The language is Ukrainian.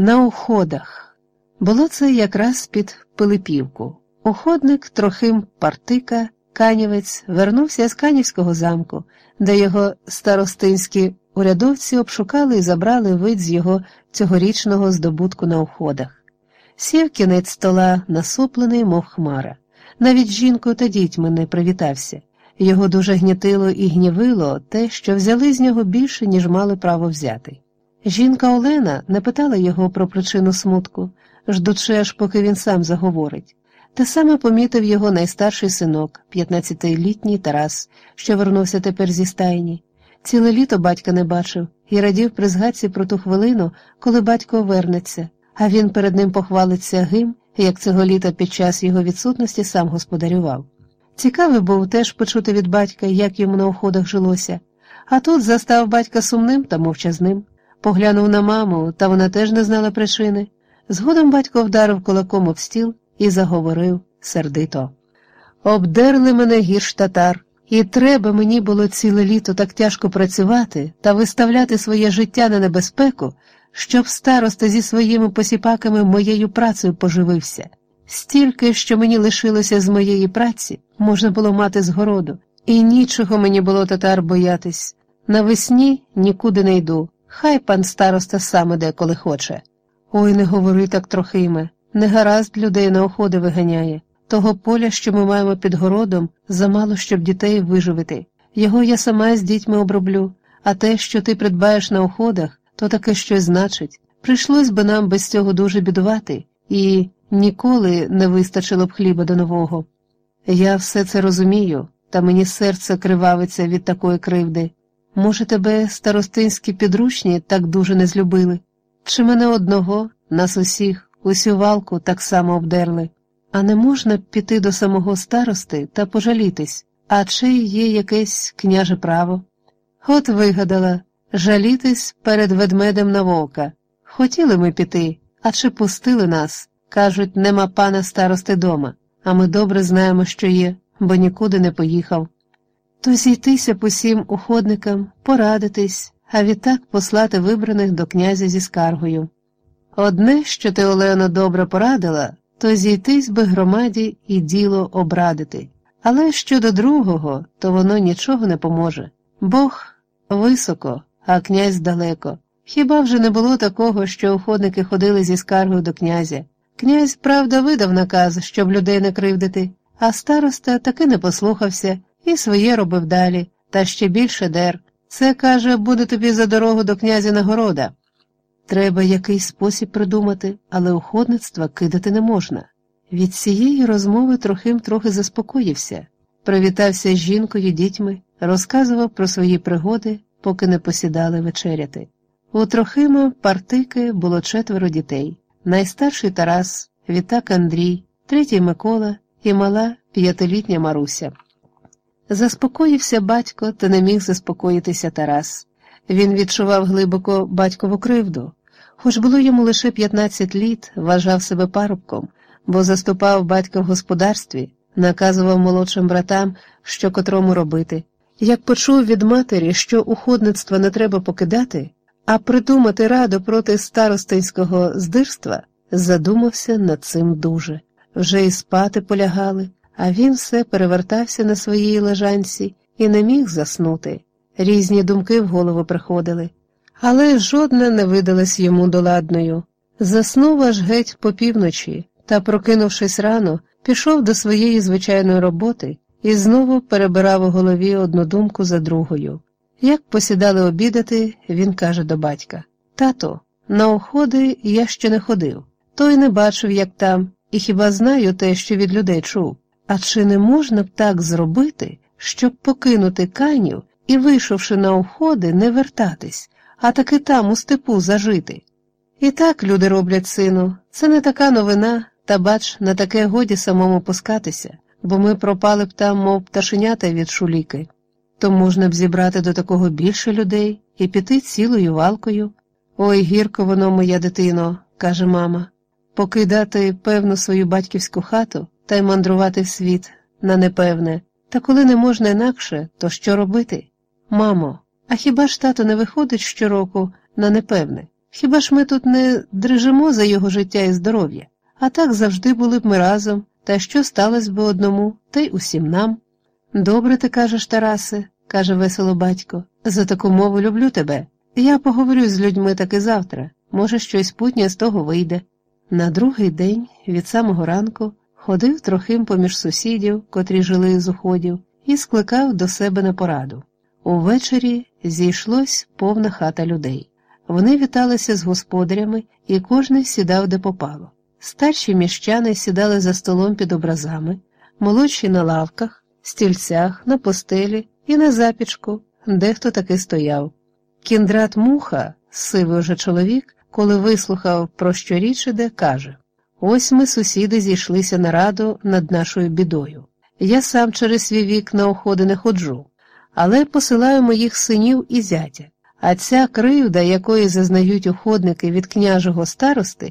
На уходах. Було це якраз під Пилипівку. Уходник Трохим Партика, Канівець, вернувся з Канівського замку, де його старостинські урядовці обшукали і забрали вид з його цьогорічного здобутку на уходах. Сів кінець стола, насуплений, мов хмара. Навіть жінкою та дітьми не привітався. Його дуже гнітило і гнівило те, що взяли з нього більше, ніж мали право взяти. Жінка Олена не питала його про причину смутку, ждучи, аж поки він сам заговорить. Те саме помітив його найстарший синок, 15-літній Тарас, що вернувся тепер зі стайні. Ціле літо батька не бачив і радів при згадці про ту хвилину, коли батько вернеться, а він перед ним похвалиться гим, як цього літа під час його відсутності сам господарював. Цікавий був теж почути від батька, як йому на уходах жилося, а тут застав батька сумним та мовчазним. Поглянув на маму, та вона теж не знала причини. Згодом батько вдарив кулаком об стіл і заговорив сердито. Обдерли мене гірш татар, і треба мені було ціле літо так тяжко працювати та виставляти своє життя на небезпеку, щоб староста зі своїми посіпаками моєю працею поживився. Стільки, що мені лишилося з моєї праці, можна було мати з городу, і нічого мені було татар боятись. Навесні нікуди не йду. Хай пан староста сам іде, коли хоче. Ой, не говори так трохиме, не гаразд людей на оходи виганяє. Того поля, що ми маємо під городом, замало, щоб дітей виживити. Його я сама з дітьми оброблю, а те, що ти придбаєш на оходах, то таке щось значить. Прийшлось би нам без цього дуже бідувати, і ніколи не вистачило б хліба до нового. Я все це розумію, та мені серце кривавиться від такої кривди. Може, тебе старостинські підручні так дуже не злюбили? Чи мене одного, нас усіх, усю валку так само обдерли? А не можна піти до самого старости та пожалітись, а чи є якесь княже право? От вигадала жалітись перед ведмедем на вовка. Хотіли ми піти, а чи пустили нас? Кажуть, нема пана старости дома, а ми добре знаємо, що є, бо нікуди не поїхав то зійтися по всім уходникам, порадитись, а відтак послати вибраних до князя зі скаргою. Одне, що ти, Олено, добре порадила, то зійтись би громаді і діло обрадити, але щодо другого, то воно нічого не поможе. Бог високо, а князь далеко. Хіба вже не було такого, що уходники ходили зі скаргою до князя? Князь, правда, видав наказ, щоб людей не кривдити, а староста таки не послухався і своє робив далі, та ще більше дер. Це, каже, буде тобі за дорогу до князя нагорода. Треба якийсь спосіб придумати, але уходництва кидати не можна. Від цієї розмови Трохим трохи заспокоївся, привітався з жінкою, дітьми, розказував про свої пригоди, поки не посідали вечеряти. У Трохима партики було четверо дітей найстарший Тарас, відтак Андрій, третій Микола і мала п'ятилітня Маруся. Заспокоївся батько, та не міг заспокоїтися Тарас. Він відчував глибоко батькову кривду, хоч було йому лише 15 літ, вважав себе парубком, бо заступав батька в господарстві, наказував молодшим братам, що котрому робити. Як почув від матері, що уходництва не треба покидати, а придумати раду проти старостинського здирства, задумався над цим дуже. Вже і спати полягали а він все перевертався на своїй лежанці і не міг заснути. Різні думки в голову приходили, але жодна не видалась йому доладною. Заснув аж геть по півночі та, прокинувшись рано, пішов до своєї звичайної роботи і знову перебирав у голові одну думку за другою. Як посідали обідати, він каже до батька Тато, на уходи я ще не ходив, той не бачив, як там, і хіба знаю те, що від людей чув. А чи не можна б так зробити, щоб покинути канів і, вийшовши на уходи, не вертатись, а таки там у степу зажити? І так люди роблять, сину, це не така новина, та бач, на таке годі самому пускатися, бо ми пропали б там, мов пташенята від шуліки. То можна б зібрати до такого більше людей і піти цілою валкою. Ой, гірко воно, моя дитино, каже мама, покидати певну свою батьківську хату та й мандрувати в світ на непевне, та коли не можна інакше, то що робити? Мамо, а хіба ж тато не виходить щороку на непевне? Хіба ж ми тут не дрижимо за його життя і здоров'я? А так завжди були б ми разом, та що сталося би одному, та й усім нам. Добре ти кажеш, Тарасе, каже весело батько, за таку мову люблю тебе. Я поговорю з людьми таки завтра, може, щось путнє з того вийде. На другий день, від самого ранку, ходив трохим поміж сусідів, котрі жили з уходів, і скликав до себе на пораду. Увечері зійшлось повна хата людей. Вони віталися з господарями, і кожний сідав де попало. Старші міщани сідали за столом під образами, молодші на лавках, стільцях, на постелі і на запічку, дехто таки стояв. Кіндрат Муха, сивий уже чоловік, коли вислухав, про що річ іде, каже Ось ми, сусіди, зійшлися на раду над нашою бідою. Я сам через свій вік на оходи не ходжу, але посилаю моїх синів і зятя. А ця кривда, якої зазнають уходники від княжого старости,